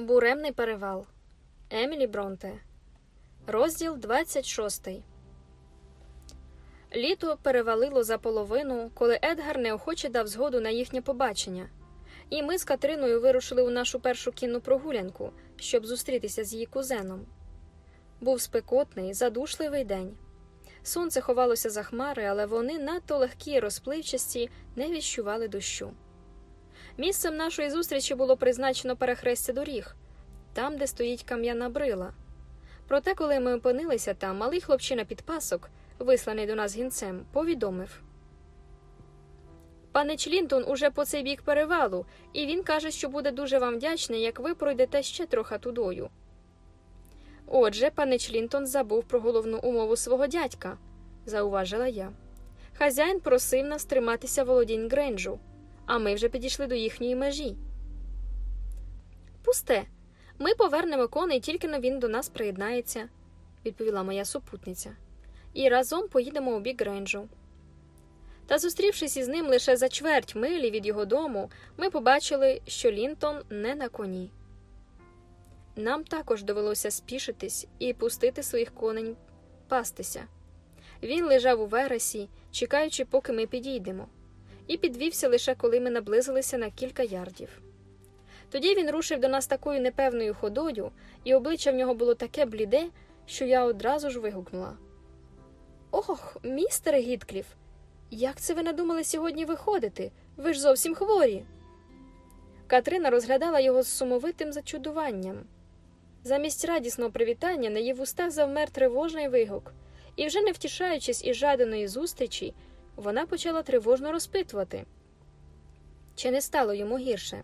Буремний перевал Емілі Бронте. Розділ 26. Літо перевалило за половину, коли Едгар неохоче дав згоду на їхнє побачення. І ми з Катриною вирушили у нашу першу кінну прогулянку, щоб зустрітися з її кузеном. Був спекотний, задушливий день. Сонце ховалося за хмари, але вони надто легкі й розпливчасті не відчували дощу. Місцем нашої зустрічі було призначено перехрестя доріг, там, де стоїть кам'яна брила. Проте, коли ми опинилися там, малий хлопчина підпасок, висланий до нас гінцем, повідомив. Пане Члінтон уже по цей бік перевалу, і він каже, що буде дуже вам вдячний, як ви пройдете ще трохи тудою. Отже, пане Члінтон забув про головну умову свого дядька, зауважила я. Хазяїн просив нас триматися володінь Гренджу, а ми вже підійшли до їхньої межі. Пусте, ми повернемо коней, тільки но він до нас приєднається, відповіла моя супутниця, і разом поїдемо у бік Гренджу. Та, зустрівшись із ним лише за чверть милі від його дому, ми побачили, що Лінтон не на коні. Нам також довелося спішитись і пустити своїх коней пастися. Він лежав у вересі, чекаючи, поки ми підійдемо, і підвівся лише коли ми наблизилися на кілька ярдів. Тоді він рушив до нас такою непевною ходою, і обличчя в нього було таке бліде, що я одразу ж вигукнула: Ох, містере Гіткліф, як це ви надумали сьогодні виходити? Ви ж зовсім хворі. Катрина розглядала його з сумовитим зачудуванням. Замість радісного привітання на її вустах завмер тривожний вигук, і, вже не втішаючись із жаданої зустрічі, вона почала тривожно розпитувати. Чи не стало йому гірше?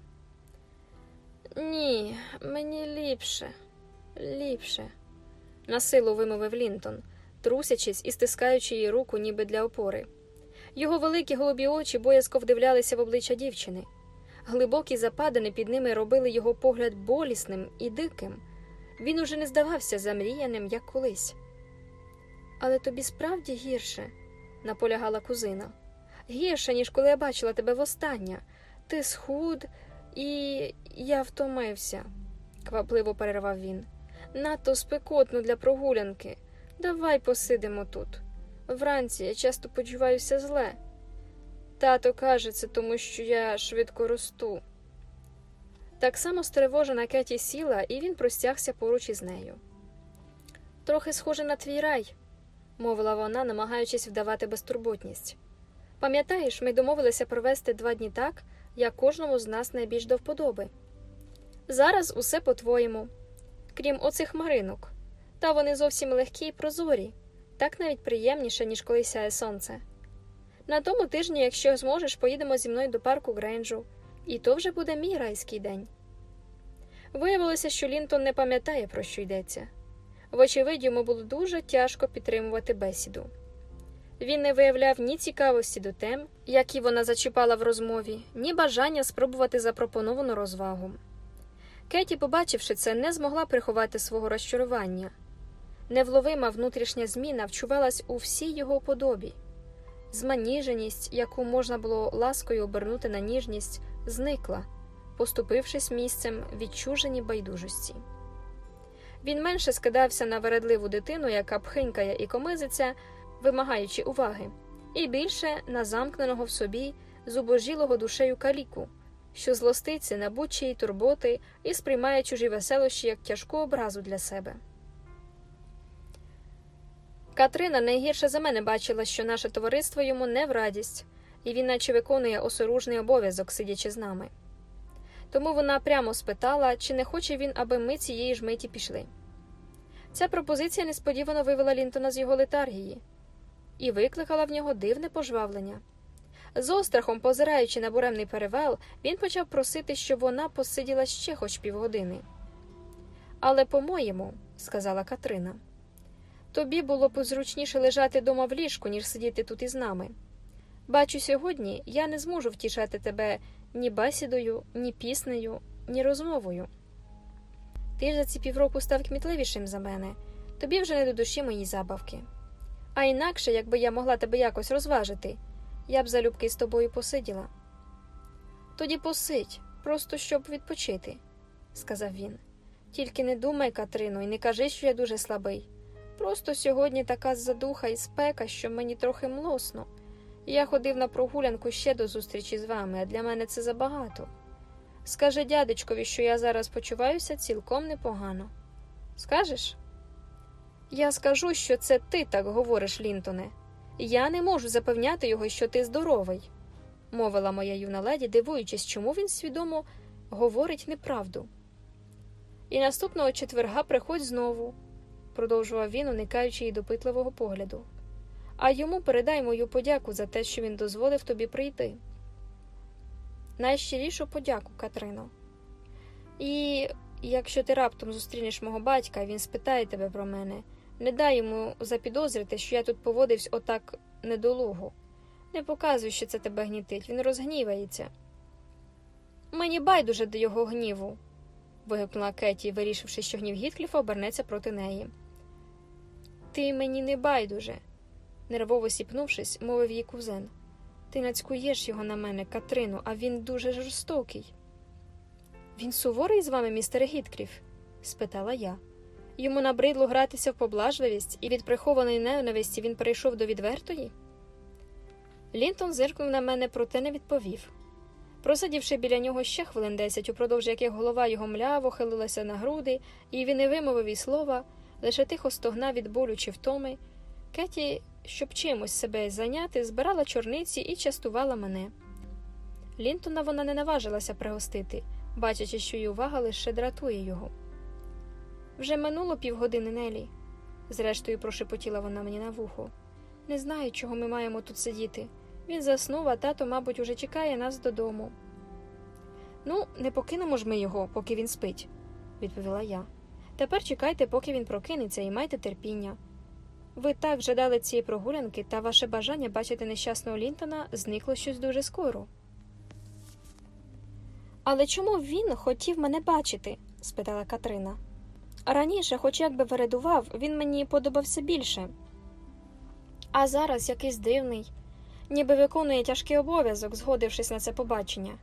Ні, мені ліпше, ліпше, насилу вимовив Лінтон, трусячись і стискаючи її руку, ніби для опори. Його великі голубі очі боязко вдивлялися в обличчя дівчини. Глибокі западини під ними робили його погляд болісним і диким. Він уже не здавався замріяним, як колись. Але тобі справді гірше, наполягала кузина. Гірше, ніж коли я бачила тебе востаннє. Ти схуд, і я втомився, квапливо перервав він. Надто спекотно для прогулянки. Давай посидимо тут. Вранці я часто почуваюся зле. Тато каже це, тому що я швидко росту. Так само стривожена Кеті сіла, і він простягся поруч із нею. Трохи схоже на твій рай, мовила вона, намагаючись вдавати безтурботність. Пам'ятаєш, ми домовилися провести два дні так, як кожному з нас найбільш до вподоби. Зараз усе по-твоєму, крім оцих маринок, та вони зовсім легкі і прозорі, так навіть приємніше, ніж коли сяє сонце. На тому тижні, якщо зможеш, поїдемо зі мною до парку Гренджу, і то вже буде мій райський день. Виявилося, що Лінтон не пам'ятає, про що йдеться. Вочевидь, йому було дуже тяжко підтримувати бесіду. Він не виявляв ні цікавості до тем, які вона зачіпала в розмові, ні бажання спробувати запропоновану розвагу. Кеті, побачивши це, не змогла приховати свого розчарування. Невловима внутрішня зміна вчувалась у всій його подобі. Зманіженість, яку можна було ласкою обернути на ніжність, зникла, поступившись місцем відчуженій байдужості. Він менше скидався на вередливу дитину, яка пхинькає і комизиться, вимагаючи уваги, і більше на замкненого в собі зубожілого душею каліку, що злоститься на будь-чиї турботи і сприймає чужі веселощі як тяжку образу для себе. Катрина найгірше за мене бачила, що наше товариство йому не в радість, і він наче виконує осоружний обов'язок, сидячи з нами. Тому вона прямо спитала, чи не хоче він, аби ми цієї ж миті пішли. Ця пропозиція несподівано вивела Лінтона з його летаргії і викликала в нього дивне пожвавлення. З острахом, позираючи на буремний перевал, він почав просити, щоб вона посиділа ще хоч півгодини. Але, по-моєму, сказала Катрина, тобі було б зручніше лежати дома в ліжку, ніж сидіти тут із нами. Бачу, сьогодні я не зможу втішати тебе ні бесідою, ні піснею, ні розмовою. Ти ж за ці півроку став кмітливішим за мене, тобі вже не до душі мої забавки. А інакше, якби я могла тебе якось розважити, я б залюбки з тобою посиділа. Тоді посидь, просто щоб відпочити, сказав він. Тільки не думай, Катрино, і не кажи, що я дуже слабий. Просто сьогодні така задуха і спека, що мені трохи млосно. Я ходив на прогулянку ще до зустрічі з вами, а для мене це забагато. Скажи дядечкові, що я зараз почуваюся цілком непогано. Скажеш? Я скажу, що це ти так говориш, Лінтоне. Я не можу запевняти його, що ти здоровий, мовила моя юна леді, дивуючись, чому він свідомо говорить неправду. І наступного четверга приходь знову, продовжував він, уникаючи її допитливого погляду. А йому передай мою подяку за те, що він дозволив тобі прийти. Найщирішу подяку, Катрино. І якщо ти раптом зустрінеш мого батька, він спитає тебе про мене, не дай йому запідозрити, що я тут поводився отак недолуго. Не показуй, що це тебе гнітить, він розгнівається. Мені байдуже до його гніву, вигукнула Кеті, вирішивши, що гнів Гіткліфа обернеться проти неї. Ти мені не байдуже, нервово сіпнувшись, мовив її кузен. Ти нацькуєш його на мене, Катрину, а він дуже жорстокий. Він суворий з вами, містер Гіткліф? спитала я. Йому набридло гратися в поблажливість, і від прихованої ненависті він перейшов до відвертої. Лінтон зиркнув на мене, проте не відповів. Просидівши біля нього ще хвилин десять, упродовж яких голова його мляво хилилася на груди, і він не вимовив і слова, лише тихо стогнав від болю чи втоми, Кеті, щоб чимось себе зайняти, збирала чорниці і частувала мене. Лінтона вона не наважилася пригостити, бачачи, що її увага лише дратує його. Вже минуло півгодини Нелі, зрештою прошепотіла вона мені на вухо. Не знаю, чого ми маємо тут сидіти. Він заснув, а тато, мабуть, уже чекає нас додому. Ну, не покинемо ж ми його, поки він спить, відповіла я. Тепер чекайте, поки він прокинеться, і майте терпіння. Ви так жадали цієї прогулянки, та ваше бажання бачити нещасного Лінтона зникло щось дуже скоро. Але чому він хотів мене бачити? спитала Катрина. Раніше, хоч як би вередував, він мені подобався більше. А зараз якийсь дивний, ніби виконує тяжкий обов'язок, згодившись на це побачення.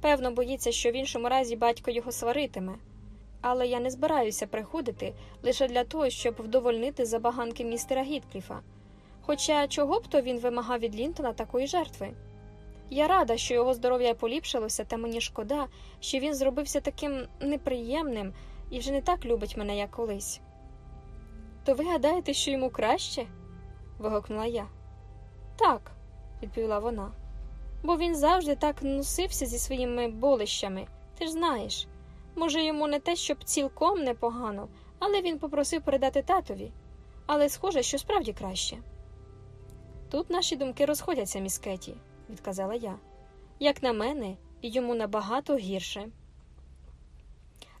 Певно, боїться, що в іншому разі батько його сваритиме, але я не збираюся приходити лише для того, щоб вдовольнити забаганки містера Гіткліфа. Хоча чого б то він вимагав від Лінтона такої жертви? Я рада, що його здоров'я поліпшилося, та мені шкода, що він зробився таким неприємним і вже не так любить мене, як колись. То ви гадаєте, що йому краще? вигукнула я. Так, відповіла вона, бо він завжди так носився зі своїми болищами, ти ж знаєш. Може, йому не те, щоб цілком непогано, але він попросив передати татові, але схоже, що справді краще. Тут наші думки розходяться, міс Кеті, відказала я. Як на мене, йому набагато гірше.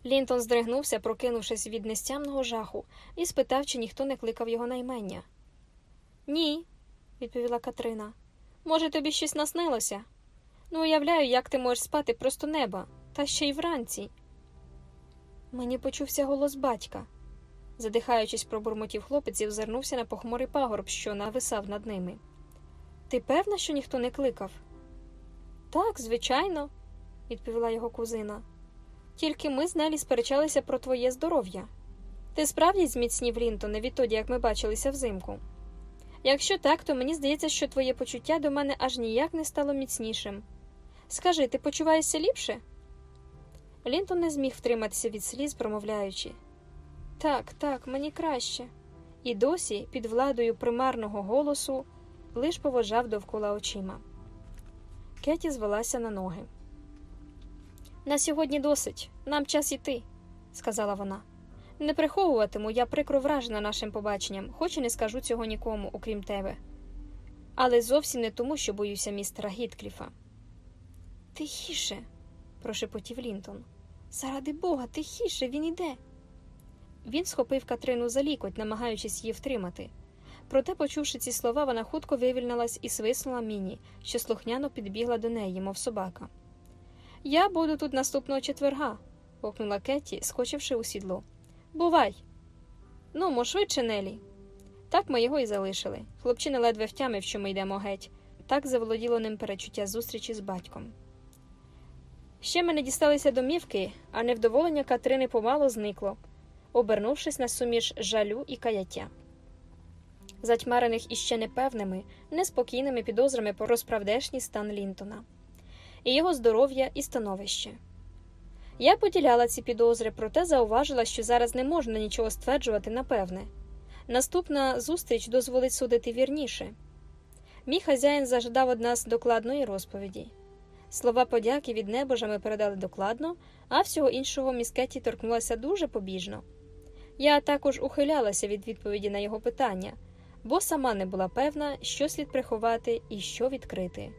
Лінтон здригнувся, прокинувшись від нестямного жаху, і спитав, чи ніхто не кликав його наймення. Ні, відповіла Катрина. Може, тобі щось наснилося? Ну, уявляю, як ти можеш спати просто неба, та ще й вранці. Мені почувся голос батька. Задихаючись, пробурмотів хлопець і взирнувся на похмурий пагорб, що нависав над ними. Ти певна, що ніхто не кликав? Так, звичайно, відповіла його кузина. Тільки ми з Нелі сперечалися про твоє здоров'я. Ти справді зміцнів Лінтоне відтоді, як ми бачилися взимку. Якщо так, то мені здається, що твоє почуття до мене аж ніяк не стало міцнішим. Скажи, ти почуваєшся ліпше? Лінтон не зміг втриматися від сліз, промовляючи так, так, мені краще. І досі, під владою примарного голосу, лиш поважав довкола очима. Кеті звелася на ноги. На сьогодні досить, нам час іти, сказала вона. Не приховуватиму, я прикро вражена нашим побаченням, хоч і не скажу цього нікому, окрім тебе. Але зовсім не тому, що боюся містера Гіткліфа. Тихіше, прошепотів Лінтон. Заради бога, тихіше, він іде. Він схопив Катрину за лікоть, намагаючись її втримати. Проте, почувши ці слова, вона хутко вивільнилась і свиснула міні, що слухняно підбігла до неї, мов собака. Я буду тут наступного четверга, гукнула Кетті, скочивши у сідло. Бувай. Ну, мо швидше, Нелі. Так ми його і залишили. Хлопчина ледве втямив, що ми йдемо геть. Так заволоділо ним перечуття зустрічі з батьком. Ще ми не дісталися домівки, а невдоволення Катрини помало зникло, обернувшись на суміш жалю і каяття. Затьмарених іще непевними, неспокійними підозрами про розправдешній стан Лінтона, і його здоров'я і становище. Я поділяла ці підозри, проте зауважила, що зараз не можна нічого стверджувати напевне. Наступна зустріч дозволить судити вірніше. Мій хазяїн зажадав од нас докладної розповіді. Слова подяки від небожа ми передали докладно, а всього іншого міскеті торкнулася дуже побіжно. Я також ухилялася від відповіді на його питання, бо сама не була певна, що слід приховати і що відкрити.